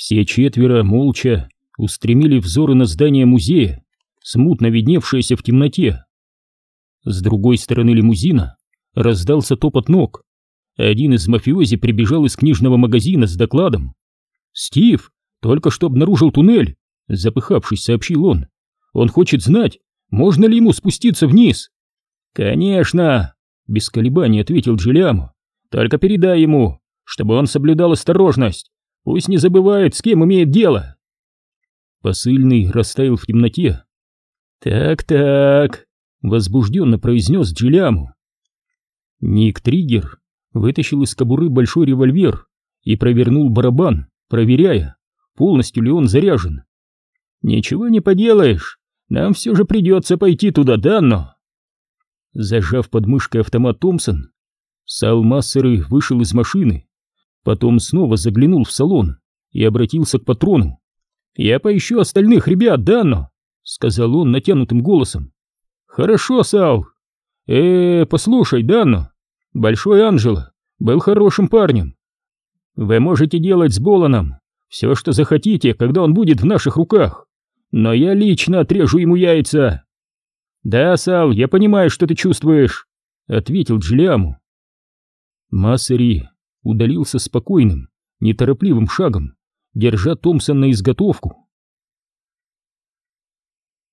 Все четверо молча устремили взоры на здание музея, смутно видневшееся в темноте. С другой стороны лимузина раздался топот ног. Один из мафиози прибежал из книжного магазина с докладом. «Стив только что обнаружил туннель», — запыхавшись, сообщил он. «Он хочет знать, можно ли ему спуститься вниз?» «Конечно!» — без колебаний ответил Джулиаму. «Только передай ему, чтобы он соблюдал осторожность. Пусть не забывает, с кем имеет дело». Посыльный растаял в темноте. «Так-так», — возбужденно произнес Джулиаму. Ник Триггер вытащил из кобуры большой револьвер и провернул барабан, проверяя, полностью ли он заряжен. «Ничего не поделаешь, нам все же придется пойти туда, Данно!» Зажав под мышкой автомат Томпсон, Сал Массеры вышел из машины, потом снова заглянул в салон и обратился к патрону. «Я поищу остальных ребят, Данно!» — сказал он натянутым голосом. «Хорошо, Сал. Э, послушай, Данно, Большой Анжело был хорошим парнем. Вы можете делать с Боланом все, что захотите, когда он будет в наших руках, но я лично отрежу ему яйца. Да, Сал, я понимаю, что ты чувствуешь, ответил Джулиаму. Массери удалился спокойным, неторопливым шагом, держа Томпсон на изготовку.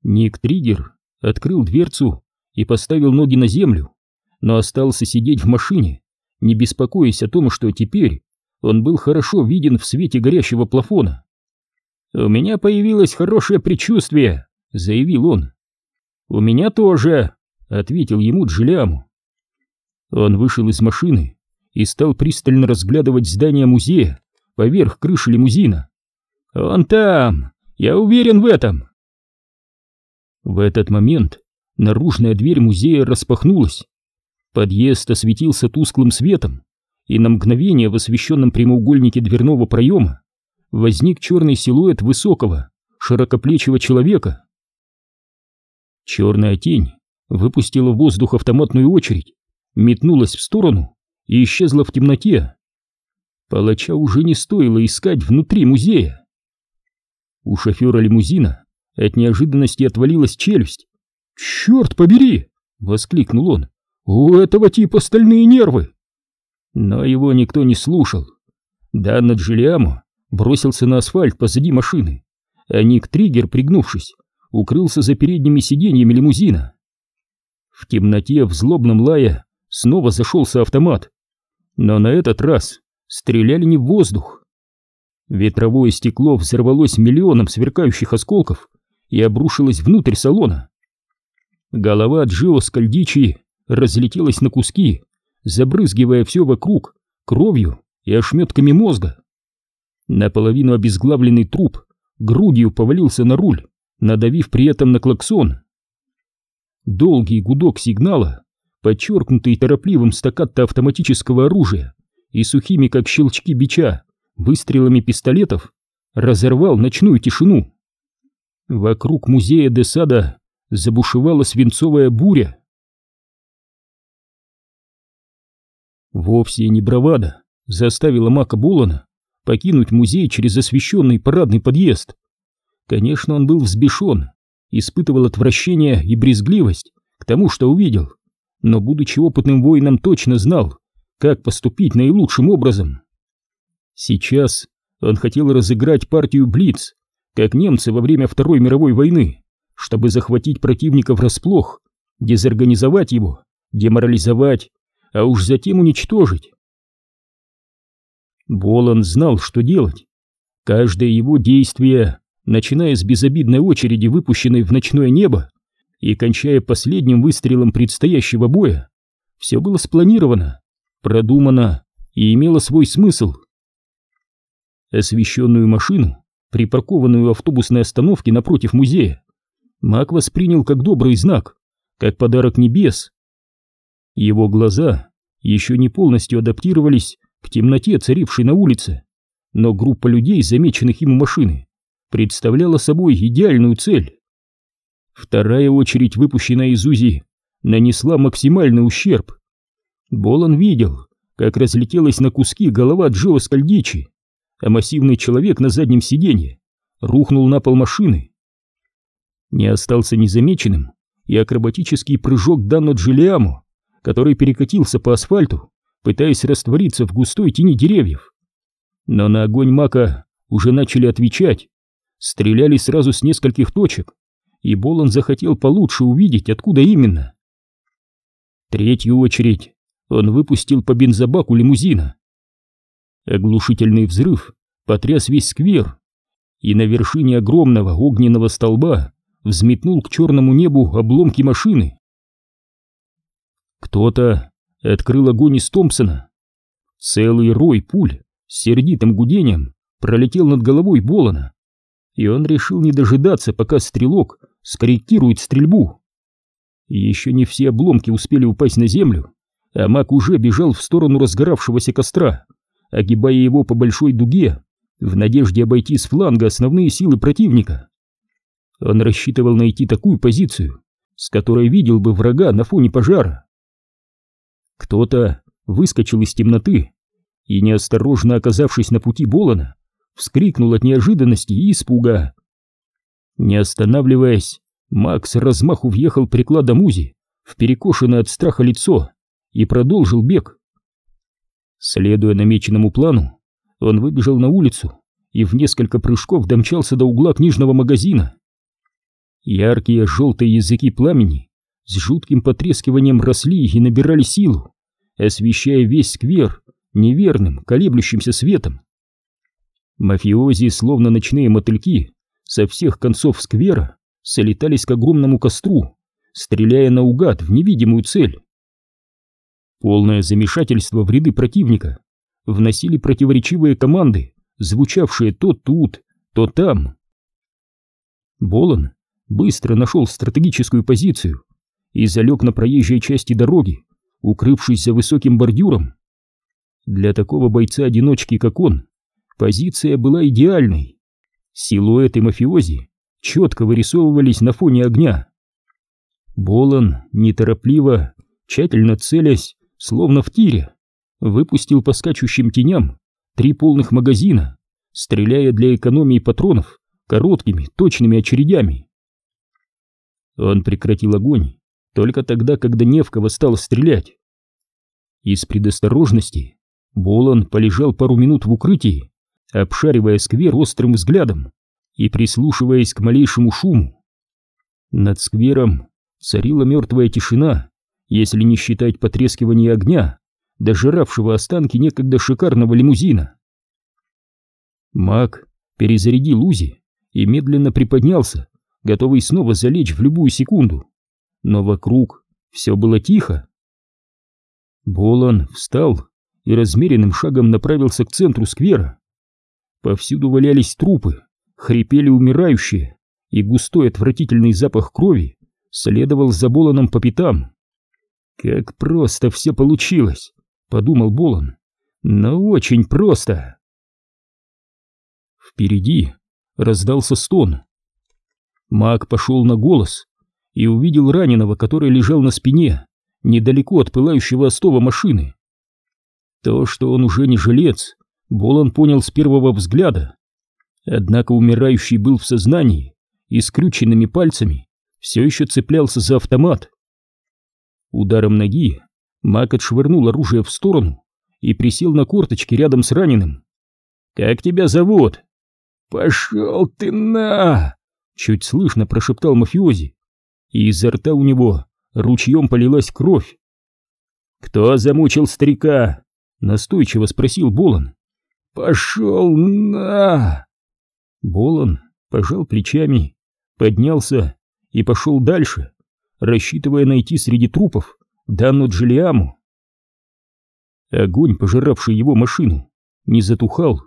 Ник Триггер открыл дверцу и поставил ноги на землю, но остался сидеть в машине, не беспокоясь о том, что теперь он был хорошо виден в свете горящего плафона. «У меня появилось хорошее предчувствие», — заявил он. «У меня тоже», — ответил ему Джиляму. Он вышел из машины и стал пристально разглядывать здание музея поверх крыши лимузина. «Он там! Я уверен в этом!» В этот момент наружная дверь музея распахнулась. Подъезд осветился тусклым светом, и на мгновение в освещенном прямоугольнике дверного проема возник черный силуэт высокого, широкоплечего человека. Черная тень выпустила в воздух автоматную очередь, метнулась в сторону и исчезла в темноте. Палача уже не стоило искать внутри музея. У шофера лимузина от неожиданности отвалилась челюсть. «Черт побери!» — воскликнул он. «У этого типа стальные нервы!» Но его никто не слушал. Данна Джулиамо бросился на асфальт позади машины, а Ник Триггер, пригнувшись, укрылся за передними сиденьями лимузина. В темноте в злобном лае снова зашелся автомат, но на этот раз стреляли не в воздух. Ветровое стекло взорвалось миллионом сверкающих осколков и обрушилось внутрь салона. Голова Джио Скальдичи разлетелась на куски, забрызгивая все вокруг кровью и ошметками мозга. Наполовину обезглавленный труп грудью повалился на руль, надавив при этом на клаксон. Долгий гудок сигнала, подчеркнутый торопливым стаккато автоматического оружия и сухими, как щелчки бича, выстрелами пистолетов, разорвал ночную тишину. Вокруг музея Десада забушевала свинцовая буря. Вовсе не бравада заставила Мака Болана покинуть музей через освещенный парадный подъезд. Конечно, он был взбешен, испытывал отвращение и брезгливость к тому, что увидел, но, будучи опытным воином, точно знал, как поступить наилучшим образом. Сейчас он хотел разыграть партию Блиц, как немцы во время Второй мировой войны, чтобы захватить противника врасплох, дезорганизовать его, деморализовать, а уж затем уничтожить. Болон знал, что делать. Каждое его действие, начиная с безобидной очереди, выпущенной в ночное небо, и кончая последним выстрелом предстоящего боя, все было спланировано, продумано и имело свой смысл. Освещенную машину, припаркованную у автобусной остановки напротив музея, Мак воспринял как добрый знак, как подарок небес. Его глаза еще не полностью адаптировались к темноте, царившей на улице, но группа людей, замеченных ему машины, представляла собой идеальную цель. Вторая очередь, выпущенная из УЗИ, нанесла максимальный ущерб. Болон видел, как разлетелась на куски голова Джо Скальдичи, а массивный человек на заднем сиденье рухнул на пол машины. Не остался незамеченным и акробатический прыжок Данно Джилиамо, который перекатился по асфальту, пытаясь раствориться в густой тени деревьев. Но на огонь Мака уже начали отвечать, стреляли сразу с нескольких точек, и Болон захотел получше увидеть, откуда именно. Третью очередь он выпустил по бензобаку лимузина. Оглушительный взрыв потряс весь сквер, и на вершине огромного огненного столба взметнул к черному небу обломки машины. Кто-то открыл огонь из Томпсона. Целый рой пуль с сердитым гудением пролетел над головой Болона, и он решил не дожидаться, пока стрелок скорректирует стрельбу. Еще не все обломки успели упасть на землю, а маг уже бежал в сторону разгоравшегося костра, огибая его по большой дуге, в надежде обойти с фланга основные силы противника. Он рассчитывал найти такую позицию, с которой видел бы врага на фоне пожара. Кто-то выскочил из темноты и, неосторожно оказавшись на пути Болона, вскрикнул от неожиданности и испуга. Не останавливаясь, Макс размаху въехал прикладом УЗИ в перекошенное от страха лицо и продолжил бег. Следуя намеченному плану, он выбежал на улицу и в несколько прыжков домчался до угла книжного магазина. Яркие желтые языки пламени с жутким потрескиванием росли и набирали силу, освещая весь сквер неверным, колеблющимся светом. Мафиози, словно ночные мотыльки, со всех концов сквера солетались к огромному костру, стреляя наугад в невидимую цель. Полное замешательство в ряды противника вносили противоречивые команды, звучавшие то тут, то там. Болон быстро нашел стратегическую позицию и залег на проезжей части дороги, укрывшись за высоким бордюром. Для такого бойца-одиночки, как он, позиция была идеальной. Силуэты мафиози четко вырисовывались на фоне огня. Болон неторопливо, тщательно целясь, словно в тире, выпустил по скачущим теням три полных магазина, стреляя для экономии патронов короткими, точными очередями. Он прекратил огонь только тогда, когда не в кого стало стрелять. Из предосторожности Болон полежал пару минут в укрытии, обшаривая сквер острым взглядом и прислушиваясь к малейшему шуму. Над сквером царила мертвая тишина, если не считать потрескивания огня, дожиравшего останки некогда шикарного лимузина. Маг перезарядил Узи и медленно приподнялся, готовый снова залечь в любую секунду. Но вокруг все было тихо. Болон встал и размеренным шагом направился к центру сквера. Повсюду валялись трупы, хрипели умирающие, и густой отвратительный запах крови следовал за Болоном по пятам. «Как просто все получилось!» — подумал Болон. «Но очень просто!» Впереди раздался стон. Маг пошел на голос и увидел раненого, который лежал на спине, недалеко от пылающего остова машины. То, что он уже не жилец, Болон понял с первого взгляда. Однако умирающий был в сознании и скрюченными пальцами все еще цеплялся за автомат. Ударом ноги Мак отшвырнул оружие в сторону и присел на корточки рядом с раненым. «Как тебя зовут?» «Пошел ты на!» Чуть слышно прошептал мафиози, и изо рта у него ручьем полилась кровь. «Кто замучил старика?» — настойчиво спросил Болон. «Пошел на!» Болон пожал плечами, поднялся и пошел дальше, рассчитывая найти среди трупов Данну Джилиаму. Огонь, пожиравший его машину, не затухал.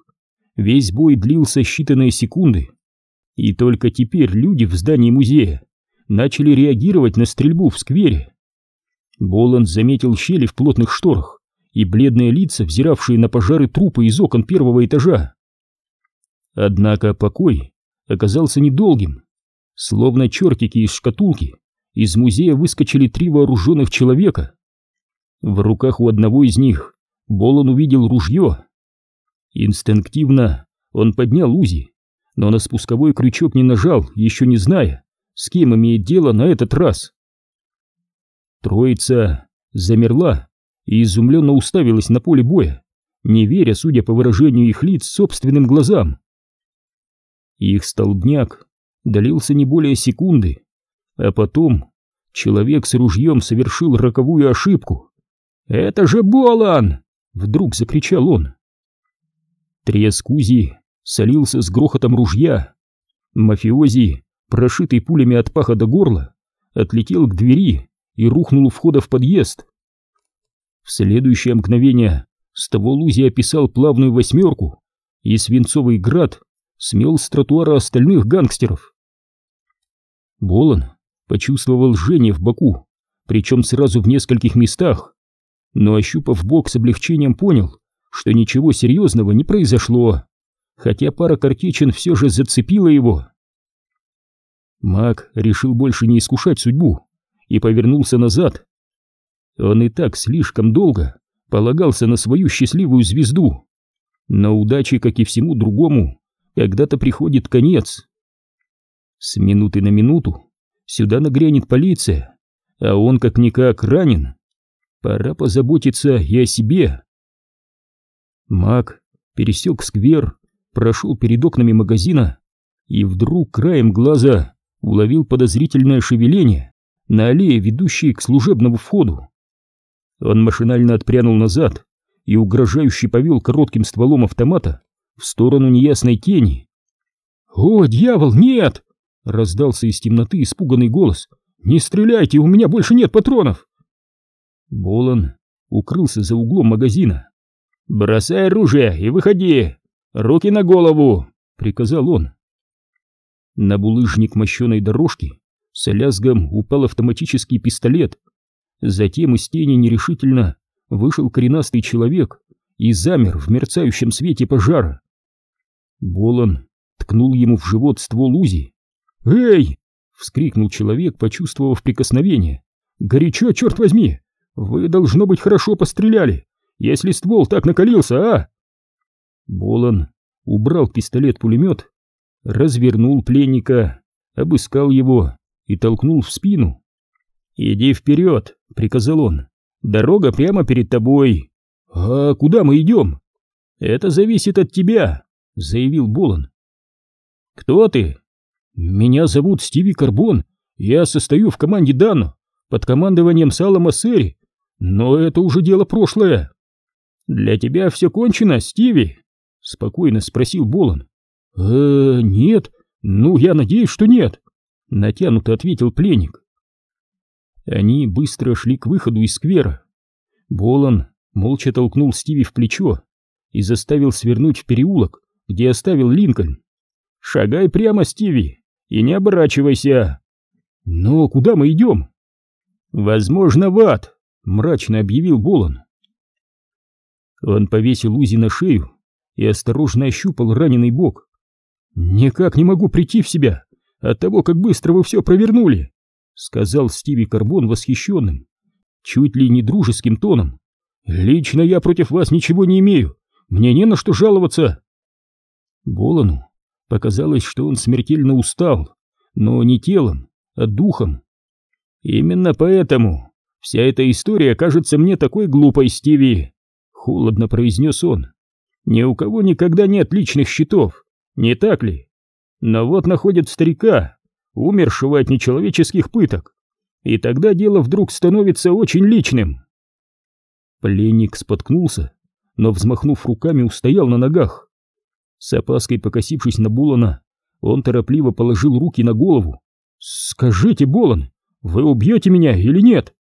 Весь бой длился считанные секунды. И только теперь люди в здании музея начали реагировать на стрельбу в сквере. Боланд заметил щели в плотных шторах и бледные лица, взиравшие на пожары трупы из окон первого этажа. Однако покой оказался недолгим. Словно чертики из шкатулки, из музея выскочили три вооруженных человека. В руках у одного из них Болон увидел ружье. Инстинктивно он поднял Узи, но на спусковой крючок не нажал, еще не зная, с кем имеет дело на этот раз. Троица замерла и изумленно уставилась на поле боя, не веря, судя по выражению их лиц, собственным глазам. Их столбняк долился не более секунды, а потом человек с ружьем совершил роковую ошибку. «Это же Болан!» — вдруг закричал он. Треск Узи солился с грохотом ружья. Мафиози, прошитый пулями от паха до горла, отлетел к двери и рухнул у входа в подъезд. В следующее мгновение ствол Узи описал плавную восьмерку, и свинцовый град смел с тротуара остальных гангстеров. Болон почувствовал жжение в боку, причем сразу в нескольких местах, но, ощупав бок с облегчением, понял, что ничего серьезного не произошло, хотя пара картечин все же зацепила его. Маг решил больше не искушать судьбу и повернулся назад. Он и так слишком долго полагался на свою счастливую звезду. Но удачи, как и всему другому, когда-то приходит конец. С минуты на минуту сюда нагрянет полиция, а он как-никак ранен. Пора позаботиться и о себе. Маг пересек сквер, прошел перед окнами магазина и вдруг краем глаза уловил подозрительное шевеление на аллее, ведущей к служебному входу. Он машинально отпрянул назад и угрожающе повел коротким стволом автомата в сторону неясной тени. «О, дьявол, нет!» — раздался из темноты испуганный голос. «Не стреляйте, у меня больше нет патронов!» Болон укрылся за углом магазина. «Бросай оружие и выходи! Руки на голову!» — приказал он. На булыжник мощеной дорожки с лязгом упал автоматический пистолет. Затем из тени нерешительно вышел коренастый человек и замер в мерцающем свете пожара. Болон ткнул ему в живот ствол Узи. «Эй!» — вскрикнул человек, почувствовав прикосновение. «Горячо, черт возьми! Вы, должно быть, хорошо постреляли, если ствол так накалился, а?» Болон убрал пистолет-пулемет, развернул пленника, обыскал его и толкнул в спину. «Иди вперед!» — приказал он. «Дорога прямо перед тобой!» «А куда мы идем?» «Это зависит от тебя!» — заявил Болон. «Кто ты?» «Меня зовут Стиви Карбон. Я состою в команде Дану под командованием Сала Массери. Но это уже дело прошлое». «Для тебя все кончено, Стиви?» — спокойно спросил Болон. «Э, нет. Ну, я надеюсь, что нет», — натянуто ответил пленник. Они быстро шли к выходу из сквера. Болон молча толкнул Стиви в плечо и заставил свернуть в переулок, где оставил Линкольн. «Шагай прямо, Стиви, и не оборачивайся!» «Но куда мы идем?» «Возможно, в ад», — мрачно объявил Болон. Он повесил Узи на шею и осторожно ощупал раненый бок. «Никак не могу прийти в себя от того, как быстро вы все провернули», — сказал Стиви Карбон восхищенным, чуть ли не дружеским тоном. «Лично я против вас ничего не имею, мне не на что жаловаться». Болону показалось, что он смертельно устал, но не телом, а духом. «Именно поэтому вся эта история кажется мне такой глупой, Стиви», — холодно произнес он. «Ни у кого никогда нет личных счетов, не так ли? Но вот находят старика, умершего от нечеловеческих пыток, и тогда дело вдруг становится очень личным». Пленник споткнулся, но, взмахнув руками, устоял на ногах. С опаской покосившись на Булана, он торопливо положил руки на голову. «Скажите, Болан, вы убьете меня или нет?»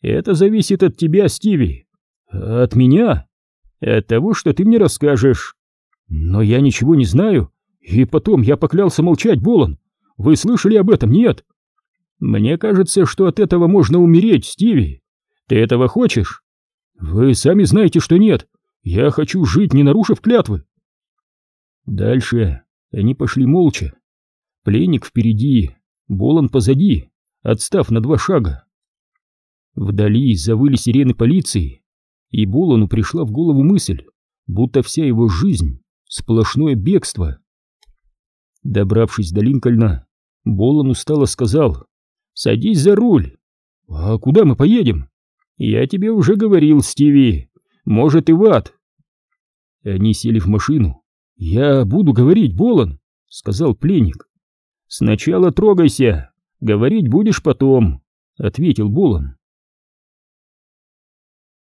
«Это зависит от тебя, Стиви». «От меня?» «От того, что ты мне расскажешь». «Но я ничего не знаю, и потом я поклялся молчать, Болан. Вы слышали об этом, нет?» «Мне кажется, что от этого можно умереть, Стиви. Ты этого хочешь?» «Вы сами знаете, что нет. Я хочу жить, не нарушив клятвы. Дальше они пошли молча. Пленник впереди, Болон позади, отстав на два шага. Вдали завыли сирены полиции, и Болону пришла в голову мысль, будто вся его жизнь — сплошное бегство. Добравшись до Линкольна, Болон устало сказал «Садись за руль». «А куда мы поедем?» «Я тебе уже говорил, Стиви. Может, и в ад». Они сели в машину. «Я буду говорить, Болон», — сказал пленник. «Сначала трогайся, говорить будешь потом», — ответил Болон.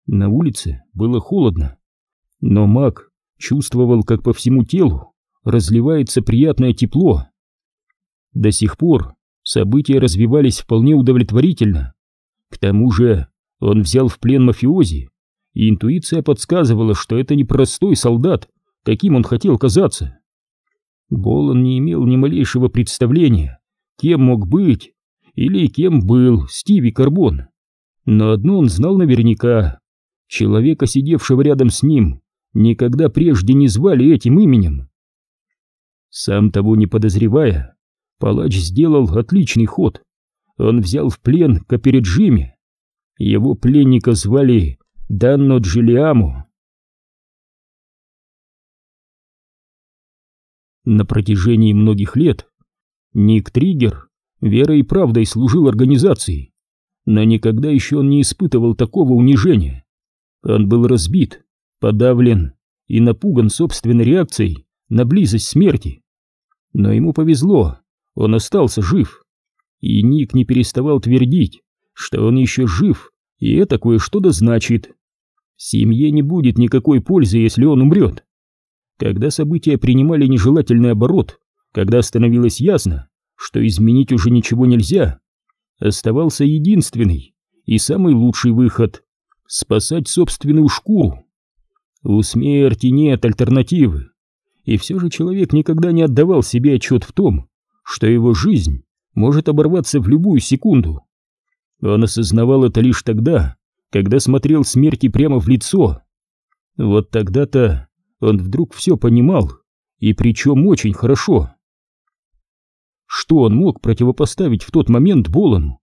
На улице было холодно, но маг чувствовал, как по всему телу разливается приятное тепло. До сих пор события развивались вполне удовлетворительно. К тому же он взял в плен мафиози, и интуиция подсказывала, что это не простой солдат, каким он хотел казаться. Болон не имел ни малейшего представления, кем мог быть или кем был Стиви Карбон. Но одно он знал наверняка. Человека, сидевшего рядом с ним, никогда прежде не звали этим именем. Сам того не подозревая, палач сделал отличный ход. Он взял в плен Капереджиме. Его пленника звали Данно Джилиамо. На протяжении многих лет Ник Триггер верой и правдой служил организации, но никогда еще он не испытывал такого унижения. Он был разбит, подавлен и напуган собственной реакцией на близость смерти. Но ему повезло, он остался жив. И Ник не переставал твердить, что он еще жив, и это кое-что да значит. Семье не будет никакой пользы, если он умрет. Когда события принимали нежелательный оборот, когда становилось ясно, что изменить уже ничего нельзя, оставался единственный и самый лучший выход — спасать собственную шкуру. У смерти нет альтернативы, и все же человек никогда не отдавал себе отчет в том, что его жизнь может оборваться в любую секунду. Он осознавал это лишь тогда, когда смотрел смерти прямо в лицо. Вот тогда-то он вдруг все понимал, и причем очень хорошо. Что он мог противопоставить в тот момент Болону?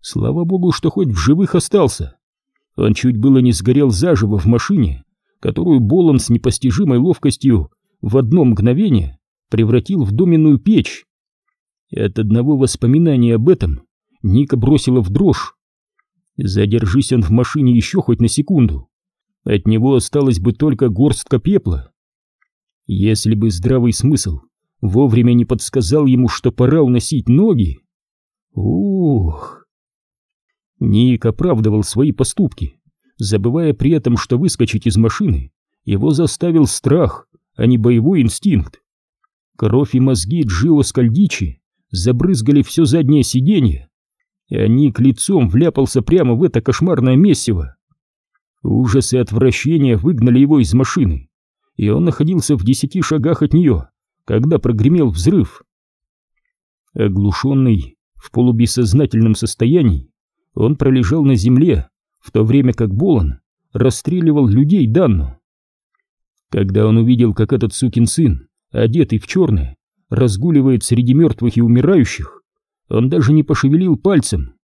Слава богу, что хоть в живых остался. Он чуть было не сгорел заживо в машине, которую Болон с непостижимой ловкостью в одно мгновение превратил в доменную печь. И от одного воспоминания об этом Ника бросила в дрожь. Задержись он в машине еще хоть на секунду, от него осталась бы только горстка пепла. Если бы здравый смысл вовремя не подсказал ему, что пора уносить ноги. Ух! Ник оправдывал свои поступки, забывая при этом, что выскочить из машины его заставил страх, а не боевой инстинкт. Кровь и мозги Джио Скальдичи забрызгали все заднее сиденье, и Ник лицом вляпался прямо в это кошмарное месиво. Ужас и отвращение выгнали его из машины, и он находился в десяти шагах от нее, когда прогремел взрыв. Оглушенный, в полубессознательном состоянии, он пролежал на земле, в то время как Болон расстреливал людей Данну. Когда он увидел, как этот сукин сын, одетый в черное, разгуливает среди мертвых и умирающих, он даже не пошевелил пальцем.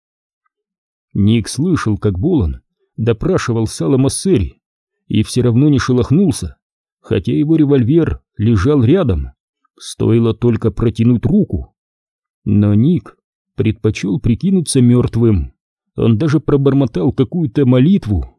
Ник слышал, как Болон допрашивал Сала Массери и все равно не шелохнулся, хотя его револьвер лежал рядом, стоило только протянуть руку. Но Ник предпочел прикинуться мертвым, он даже пробормотал какую-то молитву.